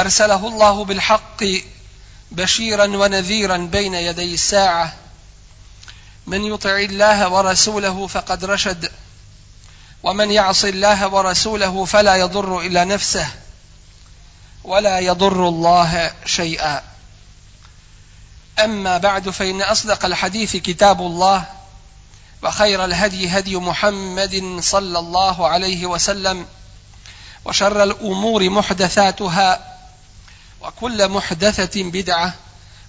أرسله الله بالحق بشيرا ونذيرا بين يدي الساعة. من يطع الله ورسوله فقد رشد ومن يعص الله ورسوله فلا يضر إلا نفسه ولا يضر الله شيئا. أما بعد فإن أصدق الحديث كتاب الله وخير الهدي هدي محمد صلى الله عليه وسلم وشر الأمور محدثاتها وكل محدثة بدعة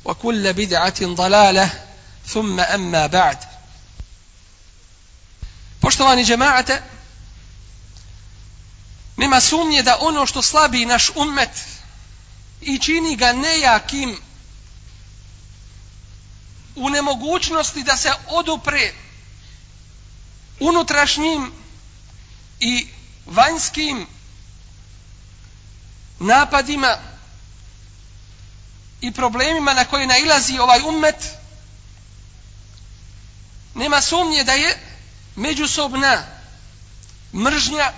وكل بدعة ضلالة ثم أما بعد Poštovani džemaate, nema sumnje da ono što slabi naš ummet i čini ga nejakim u nemogućnosti da se odupre unutrašnjim i vanjskim napadima i problemima na koje nailazi ovaj ummet, nema sumnje da je međusobna mržnja,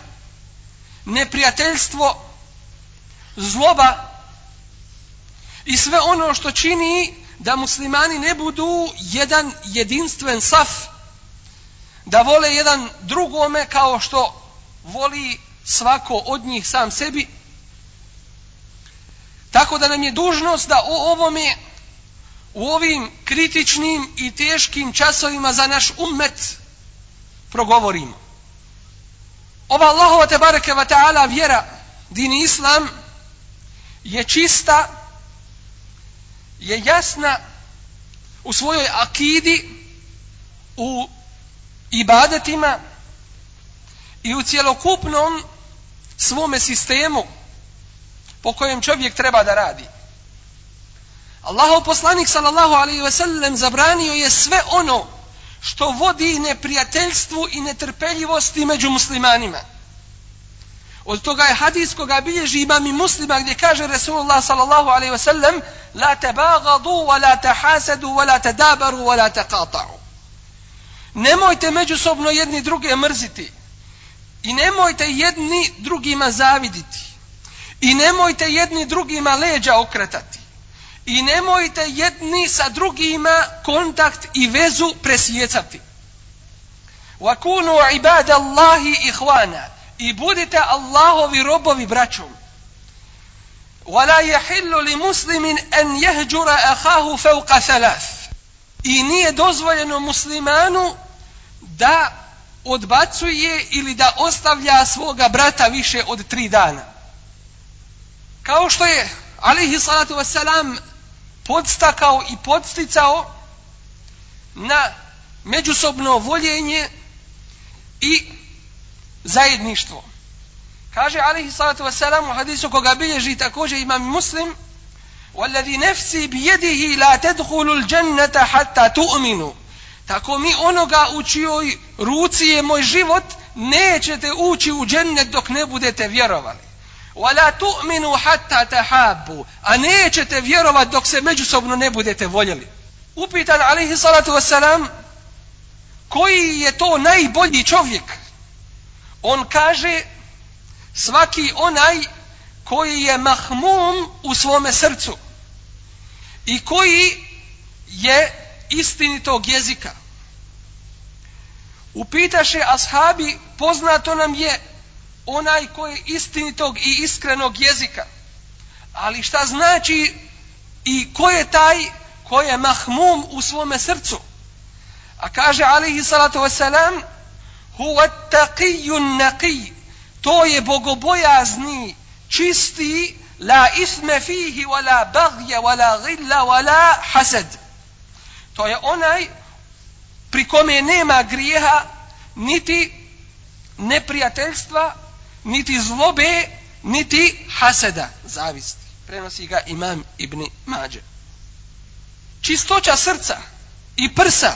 neprijateljstvo, zloba i sve ono što čini da muslimani ne budu jedan jedinstven saf, da vole jedan drugome kao što voli svako od njih sam sebi, Tako da nam je dužnost da o ovome u ovim kritičnim i teškim časovima za naš ummet progovorimo. Ova Allahova te bareke ta'ala vjera, din islam, je čista, je jasna u svojoj akidi, u ibadetima i u cjelokupnom svome sistemu po kojem čovjek treba da radi. Allahov poslanik sallallahu alaihi ve sellem zabranio je sve ono što vodi neprijateljstvu i netrpeljivosti među muslimanima. Od toga je hadis koga bilježi imam i muslima gdje kaže Resulullah sallallahu alaihi ve sellem La te bagadu, wa la te hasadu, wa la te dabaru, wa la te. Nemojte međusobno jedni druge mrziti i nemojte jedni drugima zaviditi I nemojte jedni drugima leđa okretati. I nemojte jedni sa drugima kontakt i vezu presjecati. Wa kunu ibada Allahi ihwana. I budite Allahovi robovi braćom. Wa la yahillu li muslimin an yahjura akhahu fawqa thalath. I nije dozvoljeno muslimanu da odbacuje ili da ostavlja svoga brata više od tri dana kao što je alihi salatu wasalam podstakao i podsticao na međusobno voljenje i zajedništvo. Kaže alihi salatu wasalam u hadisu koga bilježi također imam muslim والذي نفسي بيده لا تدخلوا الجنة حتى تؤمنوا tako mi onoga u čijoj ruci je moj život nećete ući u džennet dok ne budete vjerovali ولا تؤمنوا حتى تحابوا a nećete vjerovat dok se međusobno ne budete voljeli upitan alaihi salatu wasalam koji je to najbolji čovjek on kaže svaki onaj koji je mahmum u svome srcu i koji je istinitog jezika upitaše ashabi poznato nam je onaj koji je istinitog i iskrenog jezika. Ali šta znači i ko je taj ko je mahmum u svome srcu? A kaže alihi salatu wasalam huwa taqiyun naqi to je bogobojazni čisti la isme fihi wala bagja wala gilla wala hasad to je onaj pri kome nema grijeha niti neprijateljstva niti zlobe, niti haseda, zavisti. Prenosi ga imam Ibn Mađe. Čistoća srca i prsa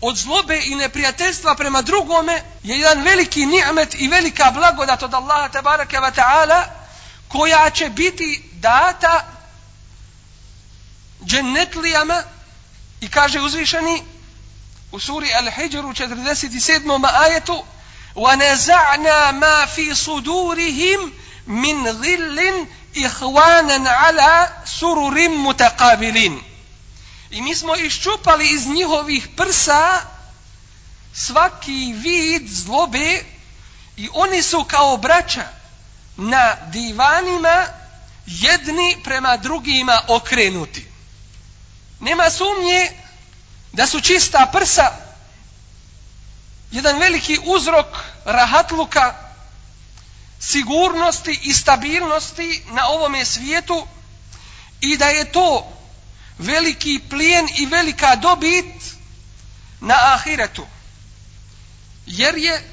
od zlobe i neprijateljstva prema drugome je jedan veliki ni'met i velika blagodat od Allaha tabaraka wa ta'ala koja će biti data džennetlijama i kaže uzvišeni u suri Al-Hijr u 47. ajetu وَنَزَعْنَا مَا فِي صُدُورِهِمْ مِنْ غِلٍّ إِخْوَانًا عَلَى سُرُرٍ مُتَقَابِلٍ I mi smo iščupali iz njihovih prsa svaki vid zlobe i oni su kao braća na divanima jedni prema drugima okrenuti. Nema sumnje da su čista prsa jedan veliki uzrok rahatluka, sigurnosti i stabilnosti na ovome svijetu i da je to veliki plijen i velika dobit na ahiretu. Jer je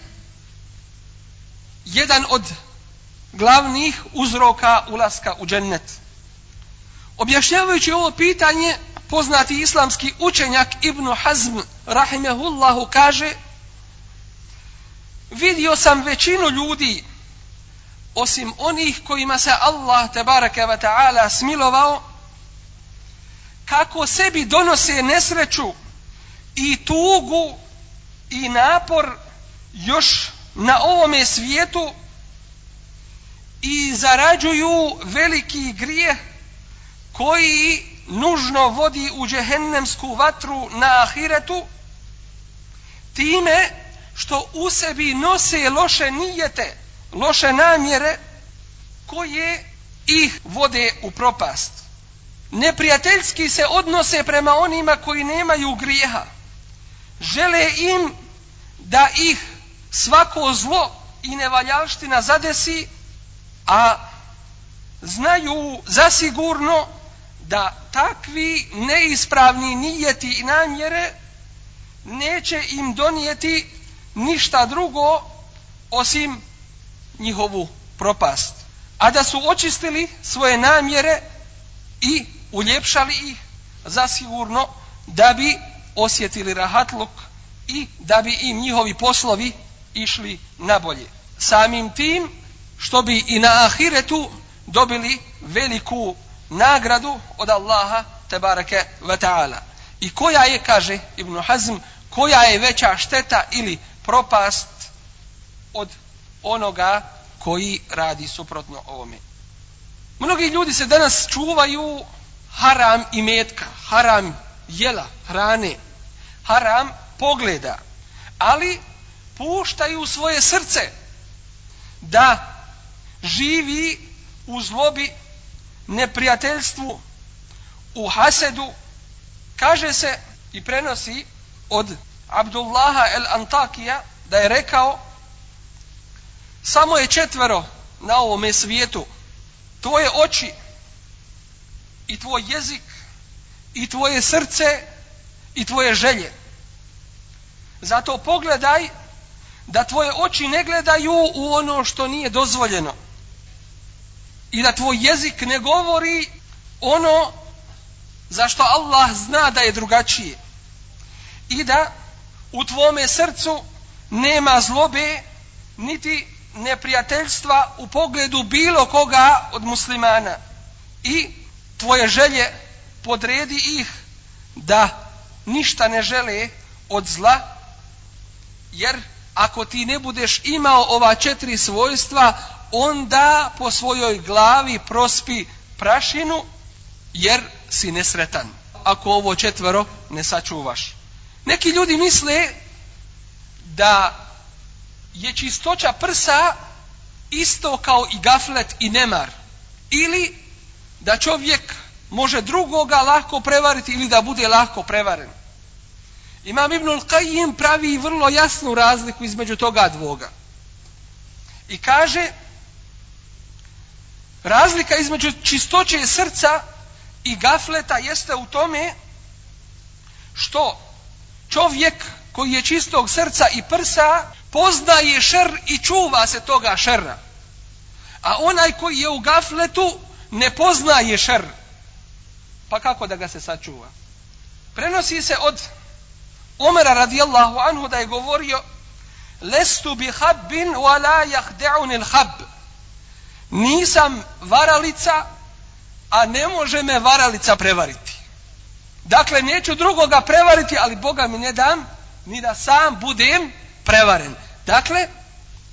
jedan od glavnih uzroka ulaska u džennet. Objašnjavajući ovo pitanje, poznati islamski učenjak Ibn Hazm rahimehullahu kaže vidio sam većinu ljudi osim onih kojima se Allah tebareke ve ta'ala smilovao kako sebi donose nesreću i tugu i napor još na ovome svijetu i zarađuju veliki grijeh koji nužno vodi u džehennemsku vatru na ahiretu time što u sebi nose loše nijete, loše namjere koje ih vode u propast. Neprijateljski se odnose prema onima koji nemaju grijeha. Žele im da ih svako zlo i nevaljalština zadesi, a znaju zasigurno da takvi neispravni nijeti i namjere neće im donijeti ništa drugo osim njihovu propast. A da su očistili svoje namjere i uljepšali ih zasigurno da bi osjetili rahatluk i da bi im njihovi poslovi išli nabolje. Samim tim što bi i na ahiretu dobili veliku nagradu od Allaha tebareke ve taala. I koja je kaže Ibn Hazm koja je veća šteta ili propast od onoga koji radi suprotno ovome. Mnogi ljudi se danas čuvaju haram i metka, haram jela, hrane, haram pogleda, ali puštaju svoje srce da živi u zlobi neprijateljstvu, u hasedu, kaže se i prenosi od Abdullaha el Antakija da je rekao samo je četvero na ovome svijetu. Tvoje oči i tvoj jezik i tvoje srce i tvoje želje. Zato pogledaj da tvoje oči ne gledaju u ono što nije dozvoljeno i da tvoj jezik ne govori ono zašto Allah zna da je drugačije i da u tvome srcu nema zlobe niti neprijateljstva u pogledu bilo koga od muslimana. I tvoje želje podredi ih da ništa ne žele od zla jer ako ti ne budeš imao ova četiri svojstva onda po svojoj glavi prospi prašinu jer si nesretan. Ako ovo četvero ne sačuvaš. Neki ljudi misle da je čistoća prsa isto kao i gaflet i nemar. Ili da čovjek može drugoga lahko prevariti ili da bude lahko prevaren. Imam Ibnul Qayyim pravi vrlo jasnu razliku između toga dvoga. I kaže razlika između čistoće srca i gafleta jeste u tome što čovjek koji je čistog srca i prsa poznaje šer i čuva se toga šerra. A onaj koji je u gafletu ne poznaje šer. Pa kako da ga se sačuva? Prenosi se od Omera radijallahu anhu da je govorio Lestu bi habbin wa la jahde'un il hab. Nisam varalica, a ne može me varalica prevariti. Dakle, neću drugoga prevariti, ali Boga mi ne dam ni da sam budem prevaren. Dakle,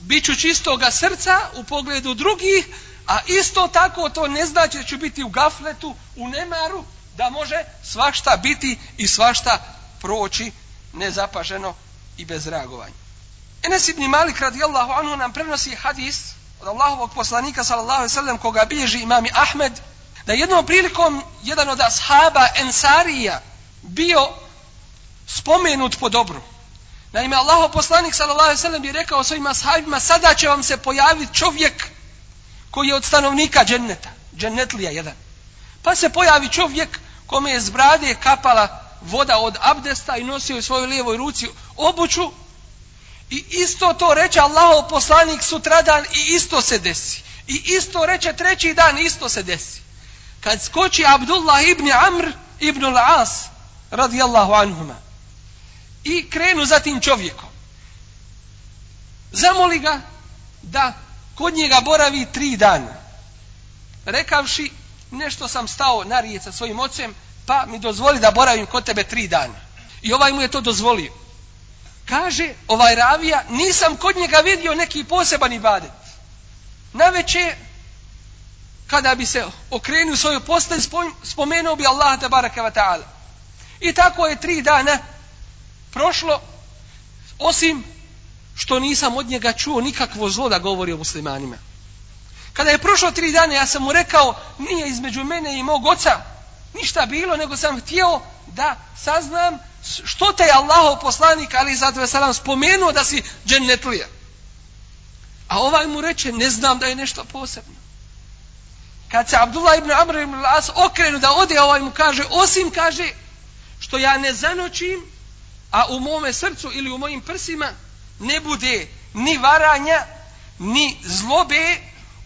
bit ću čistoga srca u pogledu drugih, a isto tako to ne znači da ću biti u gafletu, u nemaru, da može svašta biti i svašta proći nezapaženo i bez reagovanja. Enes ibn Malik radijallahu anhu nam prenosi hadis od Allahovog poslanika sallallahu alaihi sallam koga bilježi imami Ahmed da jednom prilikom jedan od ashaba Ensarija bio spomenut po dobru. Naime, Allaho poslanik sallallahu alaihi je rekao svojim ashabima sada će vam se pojaviti čovjek koji je od stanovnika dženneta, džennetlija jedan. Pa se pojavi čovjek kome je z brade kapala voda od abdesta i nosio u svojoj lijevoj ruci obuću i isto to reče Allahov poslanik sutradan i isto se desi. I isto reče treći dan isto se desi. Kad skoči Abdullah ibn Amr ibn al-As radijallahu anhuma i krenu za tim čovjekom. Zamoli ga da kod njega boravi tri dana. Rekavši, nešto sam stao na riječ sa svojim ocem, pa mi dozvoli da boravim kod tebe tri dana. I ovaj mu je to dozvolio. Kaže, ovaj ravija, nisam kod njega vidio neki poseban ibadet. Naveče, kada bi se okrenuo svoju postelj, spomenuo bi Allah te baraka wa ta'ala. I tako je tri dana prošlo, osim što nisam od njega čuo nikakvo zlo da govori o muslimanima. Kada je prošlo tri dana, ja sam mu rekao, nije između mene i mog oca ništa bilo, nego sam htio da saznam što te je Allahov poslanik, ali zato je salam spomenuo da si džennetlija. A ovaj mu reče, ne znam da je nešto posebno. Kad se Abdullah ibn Amr ibn As okrenu da ode, ovaj mu kaže, osim kaže, što ja ne zanočim, a u mome srcu ili u mojim prsima ne bude ni varanja, ni zlobe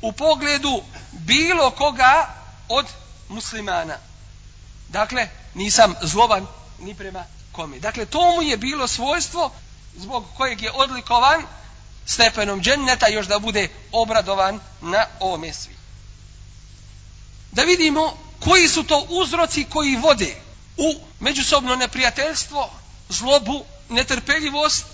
u pogledu bilo koga od muslimana. Dakle, nisam zloban ni prema kome. Dakle, to mu je bilo svojstvo zbog kojeg je odlikovan stepenom dženneta još da bude obradovan na ovome svijetu Da vidimo koji su to uzroci koji vode u međusobno neprijateljstvo, zlobu, netrpeljivost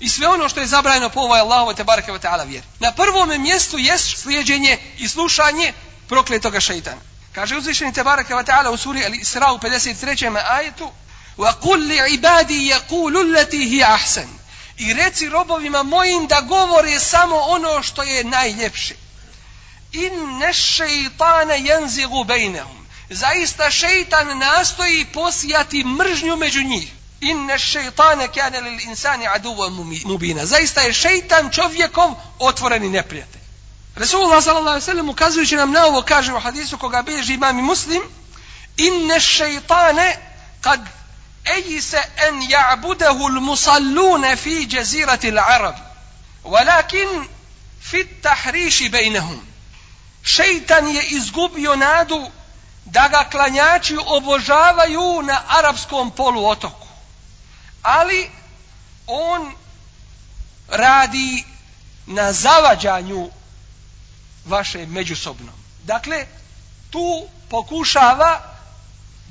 i sve ono što je zabrajeno po ovoj Allahovoj te barake wa ta'ala vjeri. Na prvom mjestu je slijedjenje i slušanje prokletoga šeitana. Kaže uzvišeni te barake wa ta'ala u suri Al-Isra u 53. ajetu وَقُلْ لِعِبَادِي يَقُولُ الَّتِي هِيَ أَحْسَنِ I reci robovima mojim da govore samo ono što je najljepše. in ne šeitana jenzigu bejnehum. Zaista šeitan nastoji posijati mržnju među njih. In ne šeitane kjane li insani aduva mubina. Zaista je šeitan čovjekov otvoreni neprijatelj. Resulullah sallallahu alaihi sallam ukazujući nam na ovo kaže u hadisu koga beži imam i muslim in ne šeitane kad ejise en ja'budahu l'musallune fi jazirati l'arab. Walakin fit tahriši bejnehum šeitan je izgubio nadu da ga klanjači obožavaju na arapskom poluotoku. Ali on radi na zavađanju vaše međusobno. Dakle, tu pokušava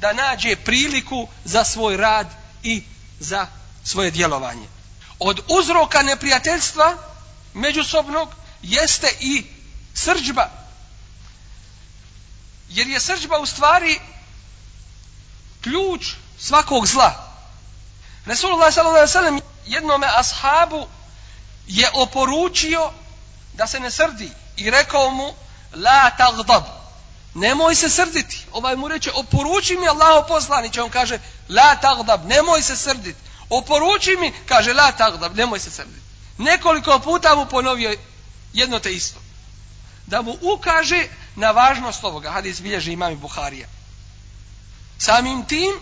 da nađe priliku za svoj rad i za svoje djelovanje. Od uzroka neprijateljstva međusobnog jeste i srđba. Jer je srđba u stvari ključ svakog zla. Resulullah s.a.v. jednome ashabu je oporučio da se ne srdi i rekao mu la tagdab nemoj se srditi. Ovaj mu reče, oporuči mi Allah poslaniće. On kaže, la tagdab, nemoj se srditi. Oporuči mi, kaže, la tagdab, nemoj se srditi. Nekoliko puta mu ponovio jedno te isto. Da mu ukaže na važnost ovoga. Hadis bilježi imam i Buharija. Samim tim,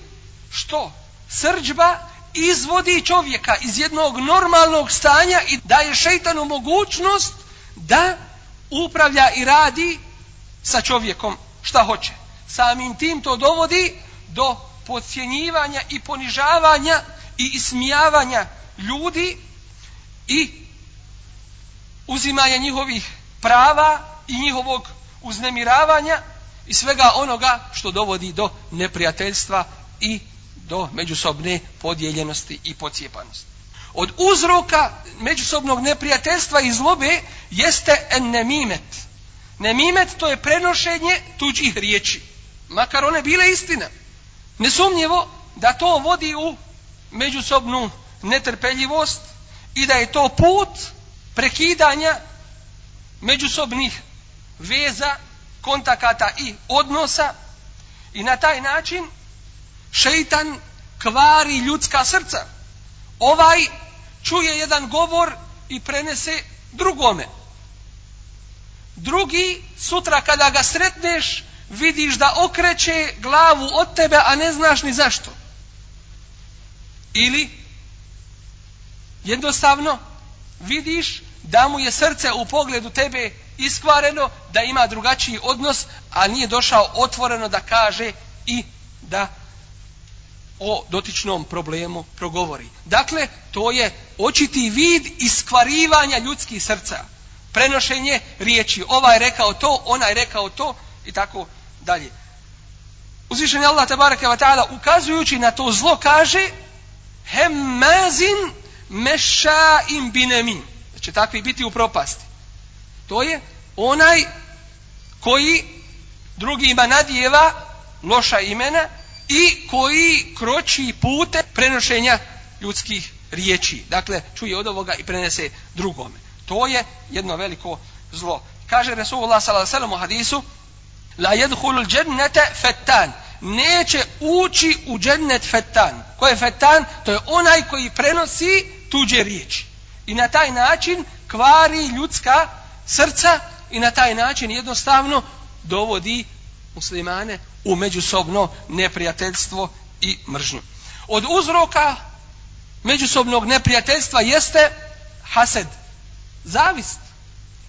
što? Srđba izvodi čovjeka iz jednog normalnog stanja i daje šeitanu mogućnost da upravlja i radi sa čovjekom šta hoće. Samim tim to dovodi do podcjenjivanja i ponižavanja i ismijavanja ljudi i uzimanja njihovih prava i njihovog uznemiravanja i svega onoga što dovodi do neprijateljstva i do međusobne podijeljenosti i pocijepanosti. Od uzroka međusobnog neprijateljstva i zlobe jeste en nemimet. Nemimet to je prenošenje tuđih riječi. Makar one bile istina. Nesumnjivo da to vodi u međusobnu netrpeljivost i da je to put prekidanja međusobnih veza, kontakata i odnosa i na taj način šeitan kvari ljudska srca. Ovaj čuje jedan govor i prenese drugome. Drugi, sutra kada ga sretneš, vidiš da okreće glavu od tebe, a ne znaš ni zašto. Ili, jednostavno, vidiš da mu je srce u pogledu tebe iskvareno, da ima drugačiji odnos, a nije došao otvoreno da kaže i da o dotičnom problemu progovori. Dakle, to je očiti vid iskvarivanja ljudskih srca. Prenošenje riječi. Ovaj rekao to, onaj rekao to i tako dalje. Uzvišen je Allah tabaraka wa ta'ala ukazujući na to zlo kaže hemmazin mešaim binemin. Da će takvi biti u propasti. To je onaj koji drugima nadjeva loša imena i koji kroči pute prenošenja ljudskih riječi. Dakle, čuje od ovoga i prenese drugome. To je jedno veliko zlo. Kaže Resulullah s.a.v. u hadisu La jedhulu džennete fetan. Neće ući u džennet fetan. Ko je fetan? To je onaj koji prenosi tuđe riječi. I na taj način kvari ljudska srca i na taj način jednostavno dovodi muslimane u međusobno neprijateljstvo i mržnju. Od uzroka međusobnog neprijateljstva jeste hased, zavist.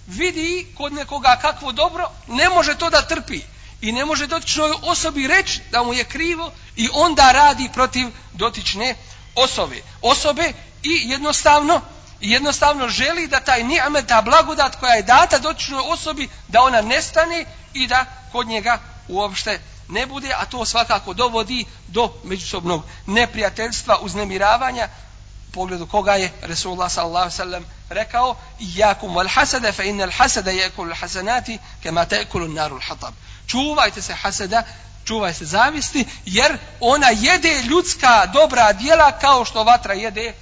Vidi kod nekoga kakvo dobro, ne može to da trpi i ne može dotičnoj osobi reći da mu je krivo i onda radi protiv dotične osobe. Osobe i jednostavno i jednostavno želi da taj ni'met, ta blagodat koja je data dotičnoj osobi, da ona nestane i da kod njega uopšte ne bude, a to svakako dovodi do međusobnog neprijateljstva, uznemiravanja, u pogledu koga je Resulullah sallallahu sallam rekao Iyakum wal hasada fa innal hasada yakulu al hasanati kama ta'kulu an naru hatab. Čuvajte se hasada, čuvaj se zavisti, jer ona jede ljudska dobra djela kao što vatra jede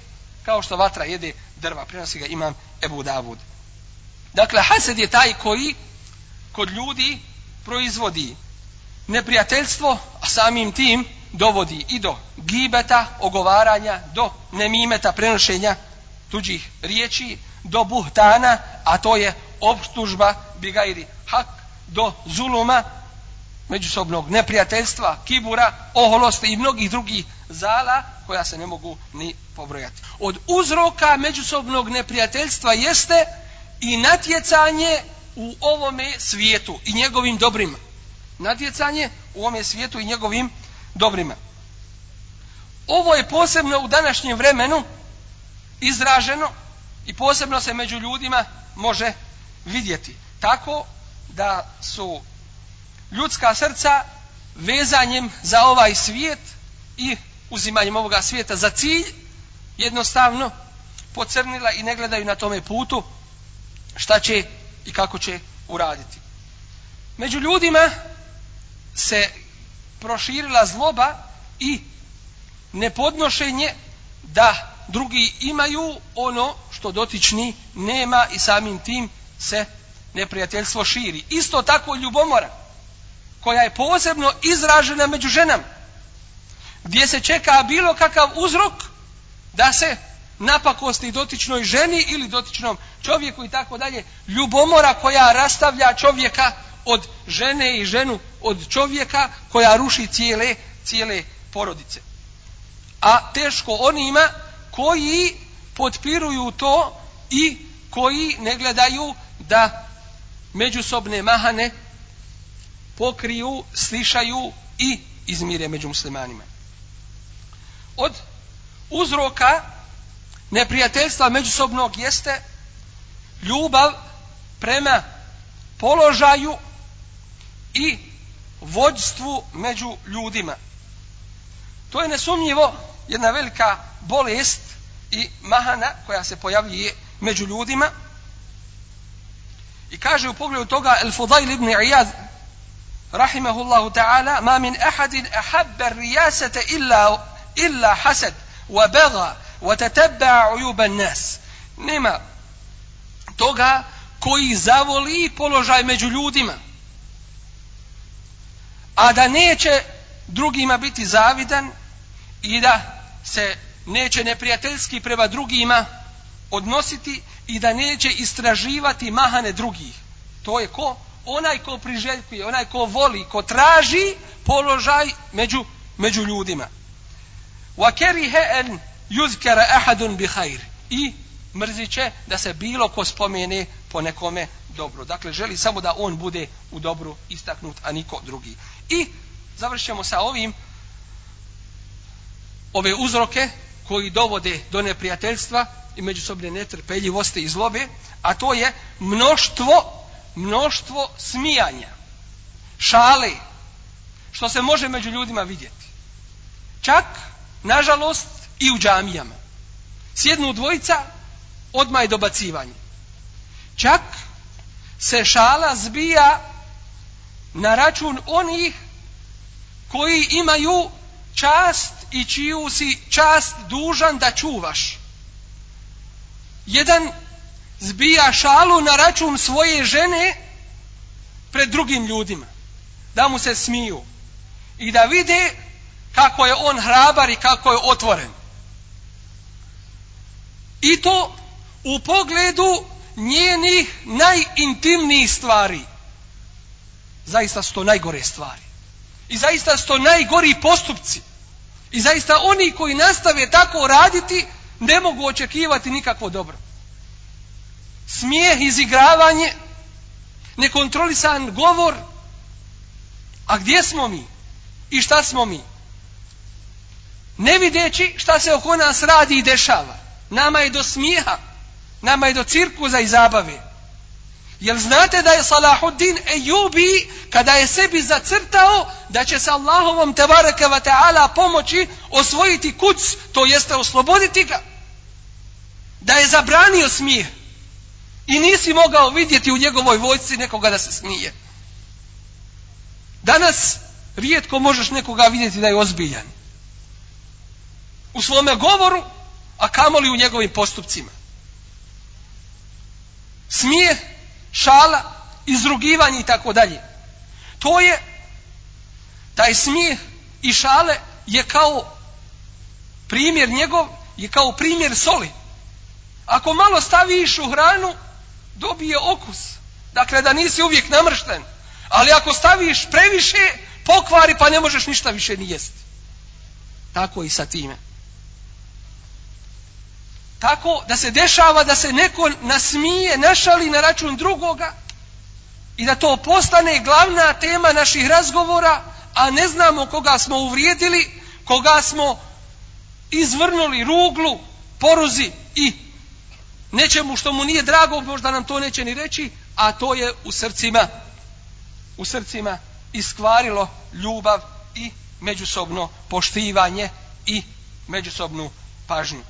kao što vatra jede drva. Prenosi ga imam Ebu Davud. Dakle, hased je taj koji kod ljudi proizvodi neprijateljstvo, a samim tim dovodi i do gibeta, ogovaranja, do nemimeta, prenošenja tuđih riječi, do buhtana, a to je obstužba bigajri hak, do zuluma, međusobnog neprijateljstva, kibura, oholosti i mnogih drugih zala koja se ne mogu ni pobrojati. Od uzroka međusobnog neprijateljstva jeste i natjecanje u ovome svijetu i njegovim dobrima natjecanje u ovom svijetu i njegovim dobrima. Ovo je posebno u današnjem vremenu izraženo i posebno se među ljudima može vidjeti. Tako da su ljudska srca vezanjem za ovaj svijet i uzimanjem ovoga svijeta za cilj jednostavno pocrnila i ne gledaju na tome putu šta će i kako će uraditi. Među ljudima se proširila zloba i nepodnošenje da drugi imaju ono što dotični nema i samim tim se neprijateljstvo širi. Isto tako ljubomora koja je posebno izražena među ženama gdje se čeka bilo kakav uzrok da se napakosti dotičnoj ženi ili dotičnom čovjeku i tako dalje. Ljubomora koja rastavlja čovjeka od žene i ženu od čovjeka koja ruši cijele, cijele porodice. A teško onima koji potpiruju to i koji ne gledaju da međusobne mahane pokriju, slišaju i izmire među muslimanima. Od uzroka neprijateljstva međusobnog jeste ljubav prema položaju i vođstvu među ljudima. To je nesumnjivo jedna velika bolest i mahana koja se pojavljuje među ljudima. I kaže u pogledu toga El Fudail ibn Iyad رحمه ta'ala ma min ahadin ahabba أحب illa illa hasad wa وبغى wa tatabba الناس nas Nema toga koji zavoli položaj među ljudima a da neće drugima biti zavidan i da se neće neprijateljski prema drugima odnositi i da neće istraživati mahane drugih. To je ko? Onaj ko priželjkuje, onaj ko voli, ko traži položaj među, među ljudima. وَكَرِهَ أَنْ يُذْكَرَ أَحَدٌ بِحَيْرِ I mrziće da se bilo ko spomene po nekome dobro. Dakle, želi samo da on bude u dobru istaknut, a niko drugi. I završimo sa ovim ove uzroke koji dovode do neprijateljstva i međusobne netrpeljivosti i zlobe, a to je mnoštvo, mnoštvo smijanja, šale, što se može među ljudima vidjeti. Čak, nažalost, i u džamijama. Sjednu dvojica, odmah je dobacivanje. Čak se šala zbija na račun onih koji imaju čast i čiju si čast dužan da čuvaš. Jedan zbija šalu na račun svoje žene pred drugim ljudima. Da mu se smiju. I da vide kako je on hrabar i kako je otvoren. I to u pogledu njenih najintimnijih stvari. Zaista su to najgore stvari. I zaista su to najgori postupci. I zaista oni koji nastave tako raditi ne mogu očekivati nikakvo dobro. Smijeh, izigravanje, nekontrolisan govor. A gdje smo mi? I šta smo mi? Ne videći šta se oko nas radi i dešava. Nama je do smijeha. Nama je do cirkuza i zabave. Jel znate da je Salahuddin Ejubi kada je sebi zacrtao da će sa Allahovom tebareke ta'ala pomoći osvojiti kuc, to jeste osloboditi ga? Da je zabranio smijeh i nisi mogao vidjeti u njegovoj vojci nekoga da se smije. Danas rijetko možeš nekoga vidjeti da je ozbiljan. U svome govoru, a kamoli u njegovim postupcima. Smije šala, izrugivanje i tako dalje. To je, taj smijeh i šale je kao primjer njegov, je kao primjer soli. Ako malo staviš u hranu, dobije okus. Dakle, da nisi uvijek namršten. Ali ako staviš previše, pokvari pa ne možeš ništa više ni jesti. Tako i sa time. Tako da se dešava da se neko nasmije, našali na račun drugoga i da to postane glavna tema naših razgovora, a ne znamo koga smo uvrijedili, koga smo izvrnuli ruglu, poruzi i nečemu što mu nije drago, možda nam to neće ni reći, a to je u srcima u srcima iskvarilo ljubav i međusobno poštivanje i međusobnu pažnju.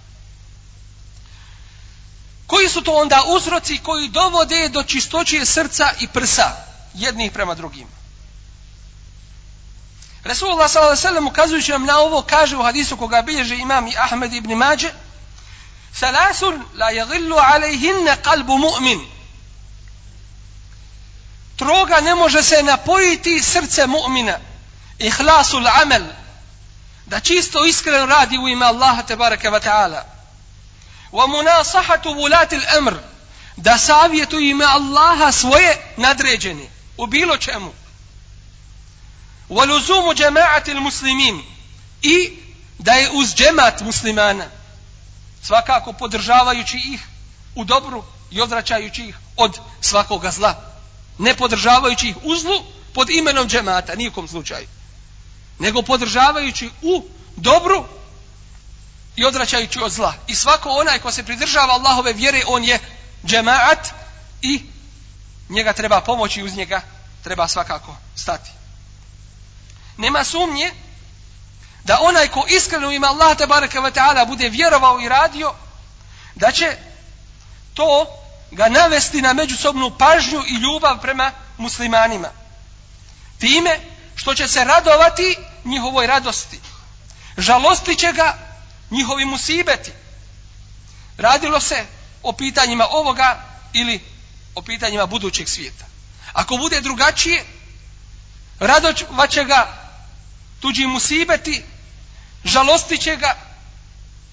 Koji su to onda uzroci koji dovode do čistoćije srca i prsa jednih prema drugim? Resulullah s.a.v. ukazujući nam na ovo kaže u hadisu koga bilježe imam i Ahmed ibn Mađe Salasun la yagillu alejhinne kalbu mu'min. Troga ne može se napojiti srce mu'mina. Ihlasul amel da čisto iskreno radi u ime Allaha tebareke ve ta'ala. Wa munasahatu vulati al-amr da savjetuje ime Allaha svoje nadređene u bilo čemu. Wa luzumu jama'ati al-muslimin i da je uz džemat muslimana svakako podržavajući ih u dobru i odvraćajući ih od svakoga zla ne podržavajući ih u zlu pod imenom džemata, nijekom slučaju. Nego podržavajući u dobru i odvraćajući od zla. I svako onaj ko se pridržava Allahove vjere, on je džemaat i njega treba pomoći uz njega treba svakako stati. Nema sumnje da onaj ko iskreno ima Allah tabaraka wa ta'ala bude vjerovao i radio, da će to ga navesti na međusobnu pažnju i ljubav prema muslimanima. Time što će se radovati njihovoj radosti. Žalosti će ga njihovi musibeti. Radilo se o pitanjima ovoga ili o pitanjima budućeg svijeta. Ako bude drugačije, radovaće ga tuđi musibeti, žalosti će ga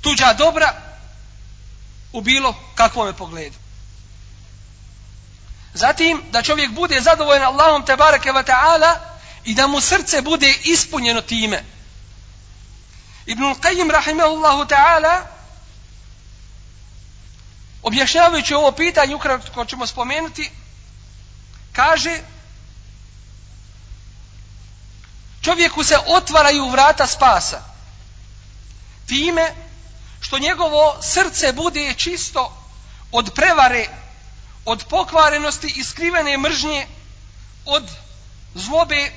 tuđa dobra u bilo kakvome pogledu. Zatim, da čovjek bude zadovoljen Allahom te barake wa ta'ala i da mu srce bude ispunjeno time. Ibnul Qayyim rahimahullahu ta'ala objašnjavajući ovo pitanje, ukratko ćemo spomenuti, kaže čovjeku se otvaraju vrata spasa time što njegovo srce bude čisto od prevare od pokvarenosti i skrivene mržnje od zlobe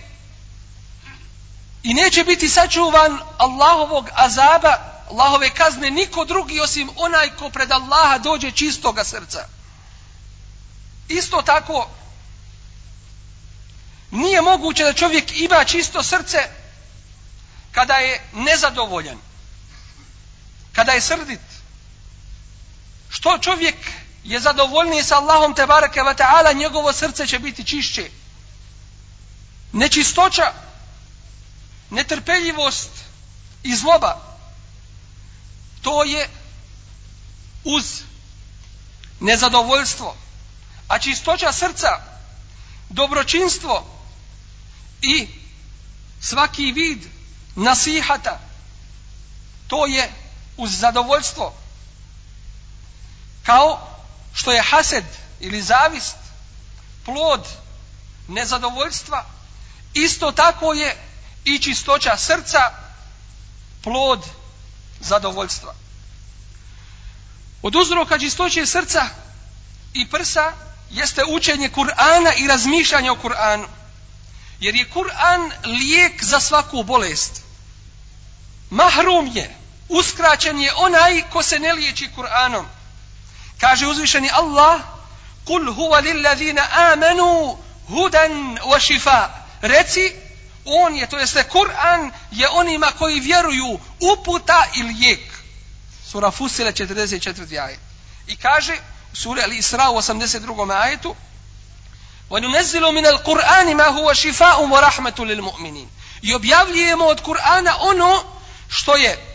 i neće biti sačuvan Allahovog azaba Allahove kazne niko drugi osim onaj ko pred Allaha dođe čistoga srca. Isto tako Nije moguće da čovjek ima čisto srce kada je nezadovoljan, kada je srdit. Što čovjek je zadovoljniji sa Allahom te barake ve ta'ala, njegovo srce će biti čišće. Nečistoća, netrpeljivost i zloba, to je uz nezadovoljstvo. A čistoća srca, dobročinstvo, i svaki vid nasihata to je uz zadovoljstvo kao što je hased ili zavist plod nezadovoljstva isto tako je i čistoća srca plod zadovoljstva od uzroka čistoće srca i prsa jeste učenje Kur'ana i razmišljanje o Kur'anu Jer je Kur'an lijek za svaku bolest. Mahrum je, uskraćen je onaj ko se ne liječi Kur'anom. Kaže uzvišeni Allah, Kul huwa lillazina amanu hudan wa shifa. Reci, on je, to jeste Kur'an, je onima koji vjeruju uputa i lijek. Sura Fusile 44. ajet. I kaže, sura Al-Isra u 82. ajetu, وَنُنَزِّلُ مِنَ الْقُرْآنِ مَا هُوَ شِفَاءٌ وَرَحْمَةٌ لِلْمُؤْمِنِينَ I objavljujemo od Kur'ana ono što je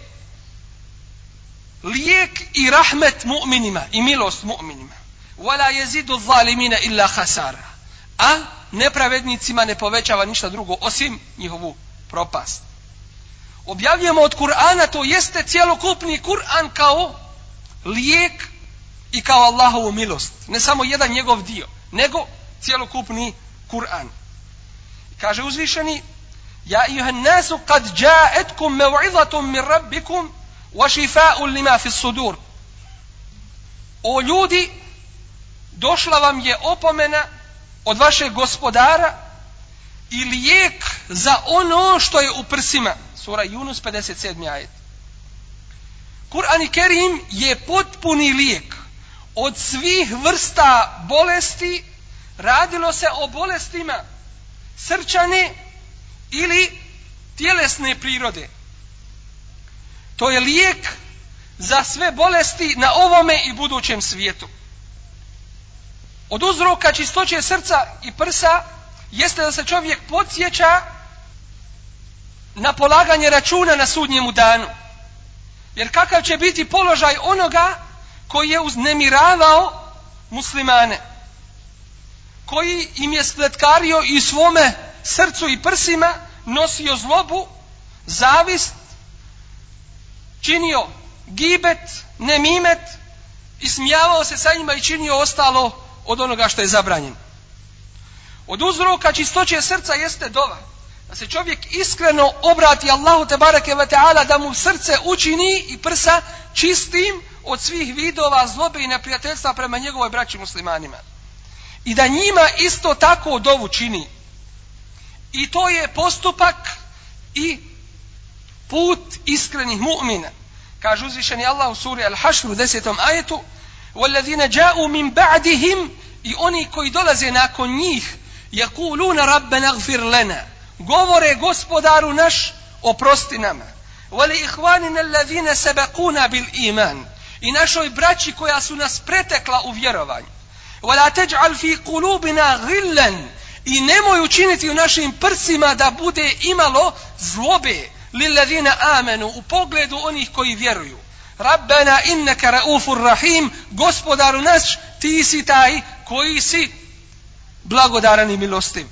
lijek i rahmet mu'minima i milost mu'minima. Wala yazidu zalimina illa khasara. A nepravednicima ne povećava ništa drugo osim njihovu propast. Objavljujemo od Kur'ana, to jeste cjelokupni Kur'an kao lijek i kao Allahovu milost. Ne samo jedan njegov dio, nego cjelokupni Kur'an. Kaže uzvišeni, Ja iha nasu kad jaetkum mev'izatum min rabbikum wa لِمَا lima fi sudur. O ljudi, došla vam je opomena od vašeg gospodara i lijek za ono što je u prsima. Sura Yunus 57. ajet. Kur'an i Kerim je potpuni lijek od svih vrsta bolesti radilo se o bolestima srčane ili tjelesne prirode. To je lijek za sve bolesti na ovome i budućem svijetu. Od uzroka čistoće srca i prsa jeste da se čovjek podsjeća na polaganje računa na sudnjemu danu. Jer kakav će biti položaj onoga koji je uznemiravao muslimane koji im je spletkario i svome srcu i prsima nosio zlobu, zavist, činio gibet, nemimet ismijavao se sa njima i činio ostalo od onoga što je zabranjeno. Od uzroka čistoće srca jeste dova. Da se čovjek iskreno obrati Allahu te bareke ve taala da mu srce učini i prsa čistim od svih vidova zlobe i neprijateljstva prema njegovoj braći muslimanima. I da njima isto tako dovu čini. I to je postupak i put iskrenih mu'mina. Kaže uzvišeni Allah u suri Al-Hashr u desetom ajetu وَالَّذِينَ جَاءُوا مِنْ بَعْدِهِمْ i oni koji dolaze nakon njih يَقُولُونَ رَبَّنَ اغْفِرْ لَنَا govore gospodaru naš oprosti nama وَلِإِخْوَانِنَ الَّذِينَ سَبَقُونَ بِالْإِيمَانِ i našoj braći koja su nas pretekla u vjerovanju وَلَا تَجْعَلْ فِي قُلُوبِنَا غِلًّا i nemoj učiniti u našim prsima da bude imalo zlobe lilladina amenu u pogledu onih koji vjeruju. Rabbena innaka raufur rahim, gospodaru naš, ti si taj koji si blagodaran i milostiv.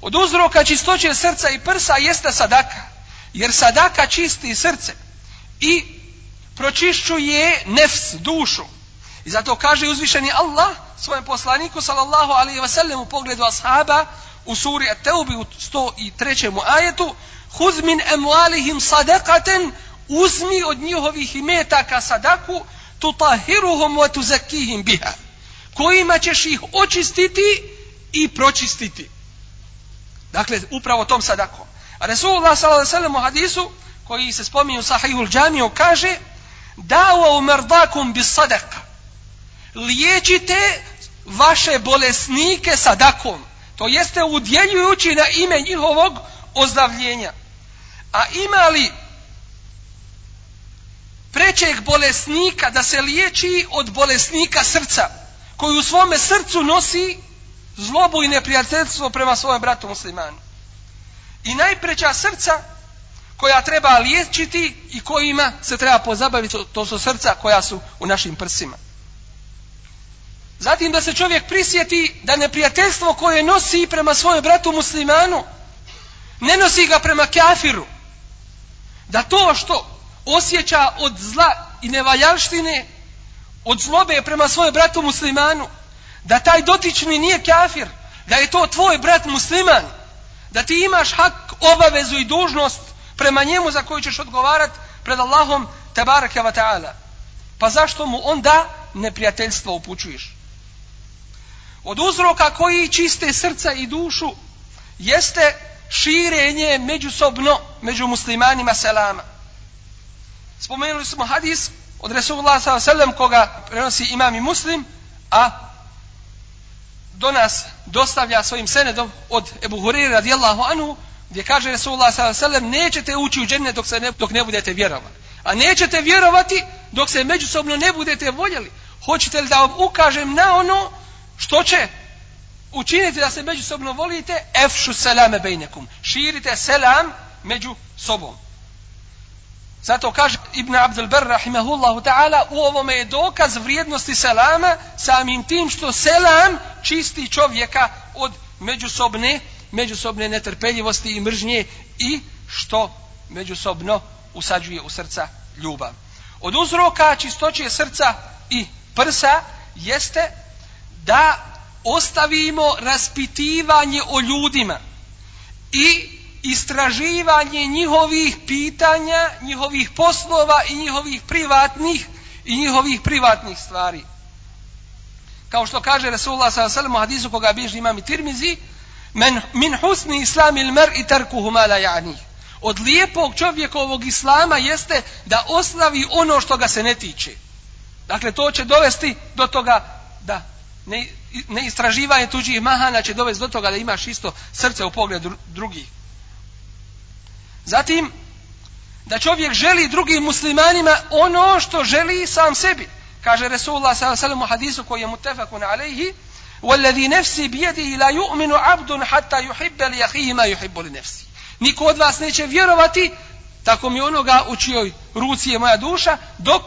Od uzroka čistoće srca i prsa jeste sadaka, jer sadaka čisti srce i pročišćuje nefs, dušu. I zato kaže uzvišeni Allah svojem poslaniku sallallahu alaihi wasallam u pogledu ashaba u suri At-Taubi u 103. ajetu Huz min emualihim sadakaten, uzmi od njihovih imetaka sadaku, tutahiruhum wa tuzakihim biha. Kojima ćeš ih očistiti i pročistiti. Dakle, upravo tom sadakom. A Resulullah s.a.v. u hadisu, koji se spominju u sahihul džamiju, kaže Dawa u merdakum bis sadaka. Liječite vaše bolesnike sadakom. To jeste udjeljujući na ime njihovog ozdravljenja. A ima li prečeg bolesnika da se liječi od bolesnika srca, koji u svome srcu nosi zlobu i neprijateljstvo prema svojem bratu muslimanu. I najpreća srca koja treba liječiti i kojima se treba pozabaviti, to su srca koja su u našim prsima. Zatim da se čovjek prisjeti da neprijateljstvo koje nosi prema svojem bratu muslimanu, ne nosi ga prema kafiru, da to što osjeća od zla i nevaljaštine, od zlobe prema svojom bratu muslimanu, da taj dotični nije kafir, da je to tvoj brat musliman, da ti imaš hak, obavezu i dužnost prema njemu za koju ćeš odgovarati pred Allahom tabaraka wa ta'ala. Pa zašto mu onda neprijateljstvo upućuješ? Od uzroka koji čiste srca i dušu jeste širenje međusobno među muslimanima selama. Spomenuli smo hadis od Resulullah s.a.v. koga prenosi imam i muslim, a do nas dostavlja svojim senedom od Ebu Hurire radijallahu anhu, gdje kaže Resulullah s.a.v. nećete ući u džene dok, se ne, dok ne budete vjerovali. A nećete vjerovati dok se međusobno ne budete voljeli. Hoćete li da vam ukažem na ono što će učinite da se međusobno volite, efšu selame bejnekum. Širite selam među sobom. Zato kaže Ibn Abdul Ber, rahimahullahu ta'ala u ovome je dokaz vrijednosti selama samim tim što selam čisti čovjeka od međusobne međusobne netrpeljivosti i mržnje i što međusobno usađuje u srca ljubav. Od uzroka čistoće srca i prsa jeste da ostavimo raspitivanje o ljudima i istraživanje njihovih pitanja, njihovih poslova i njihovih privatnih i njihovih privatnih stvari. Kao što kaže Rasulullah s.a.v. u hadisu koga biži imam i tirmizi, men, min husni islam il mer i tarkuhu ma la ja'ni. Od lijepog čovjekovog islama jeste da oslavi ono što ga se ne tiče. Dakle, to će dovesti do toga da ne, ne istraživanje tuđih mahana će dovesti do toga da imaš isto srce u pogledu drugih. Zatim, da čovjek želi drugim muslimanima ono što želi sam sebi. Kaže Resulullah s.a.v. u hadisu koji je mutefakun alejhi, وَالَّذِي نَفْسِ بِيَدِهِ لَا يُؤْمِنُ عَبْدٌ حَتَّى يُحِبَّ لِيَحِيهِ مَا يُحِبُّ لِنَفْسِ Niko od vas neće vjerovati, tako mi onoga u čijoj ruci je moja duša, dok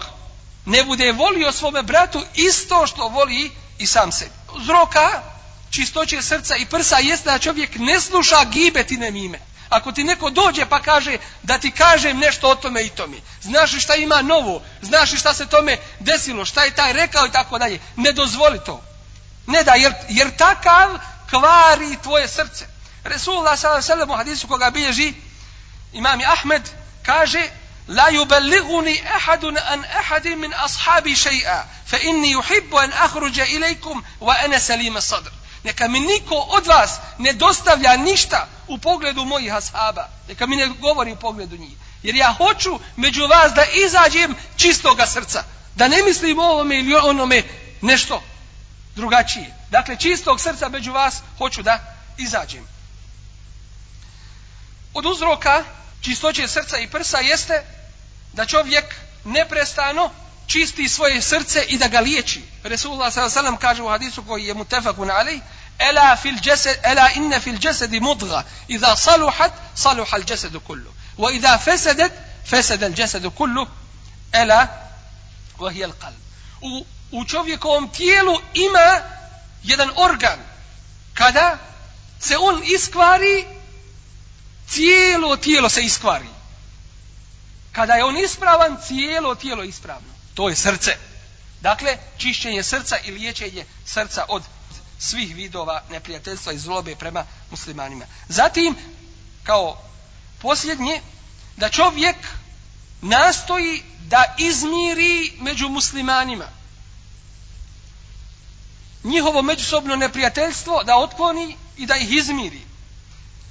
ne bude volio svome bratu isto što voli i sam sebi. Zroka čistoće srca i prsa jeste da čovjek ne sluša gibetine mime. Ako ti neko dođe pa kaže da ti kažem nešto o tome i tome, znaš li šta ima novo, znaš li šta se tome desilo, šta je taj rekao i tako dalje, ne dozvoli to. Ne da, jer, jer takav kvari tvoje srce. Resulullah s.a.v. u hadisu koga bilježi imam Ahmed kaže لا يبلغني أحد أن أحد من أصحابي شيئا فإني يحب أن أخرج إليكم وأنا سليم الصدر neka mi niko od vas ne dostavlja ništa u pogledu mojih ashaba. Neka mi ne govori u pogledu njih. Jer ja hoću među vas da izađem čistoga srca. Da ne mislim ovome ili onome nešto drugačije. Dakle, čistog srca među vas hoću da izađem. Od uzroka čistoće srca i prsa jeste da čovjek neprestano čisti svoje srce i da ga liječi. Resulullah s.a.v. kaže u hadisu koji je mutefakun alej, Ela fil jasad ela inna fil jasad mudgha idha saluhat saluha al jasad kullu wa idha fasadat fasada al jasad kullu ela wa hiya al qalb u, u čovjekovom tijelu ima jedan organ kada se on iskvari cijelo tijelo se iskvari kada je on ispravan cijelo tijelo je ispravno to je srce dakle čišćenje srca i liječenje srca od svih vidova neprijateljstva i zlobe prema muslimanima. Zatim, kao posljednje, da čovjek nastoji da izmiri među muslimanima njihovo međusobno neprijateljstvo da otkloni i da ih izmiri.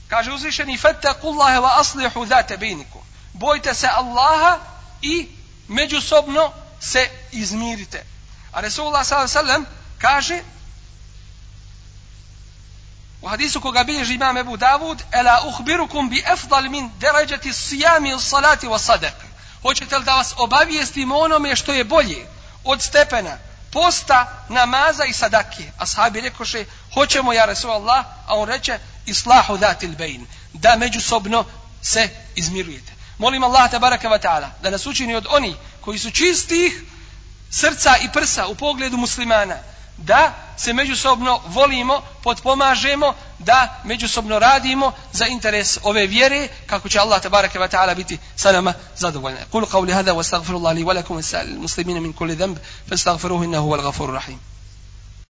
Kaže uzvišeni fattakullaha wa aslihu zate bejniku. Bojte se Allaha i međusobno se izmirite. A Resulullah s.a.v. kaže U hadisu koga bilježi imam Ebu Davud, Ela uhbirukum bi efdal min deređati sijami u salati wa sadak. Hoćete li da vas obavijestim onome što je bolje od stepena posta, namaza i sadake? Ashabi rekoše, hoćemo ja Resulallah, a on reče, islahu dhatil bejn, da međusobno se izmirujete. Molim Allah tabaraka wa ta'ala da nas učini od oni koji su čistih srca i prsa u pogledu muslimana, da se međusobno volimo, potpomažemo, da međusobno radimo za interes ove vjere, kako će Allah tabaraka wa ta'ala biti sa nama zadovoljni. Kul qavli hada wa astaghfirullahi li wa lakum wa sa'il muslimina min kulli dhanb, fa astaghfiruhu innahu wal ghafurur rahim.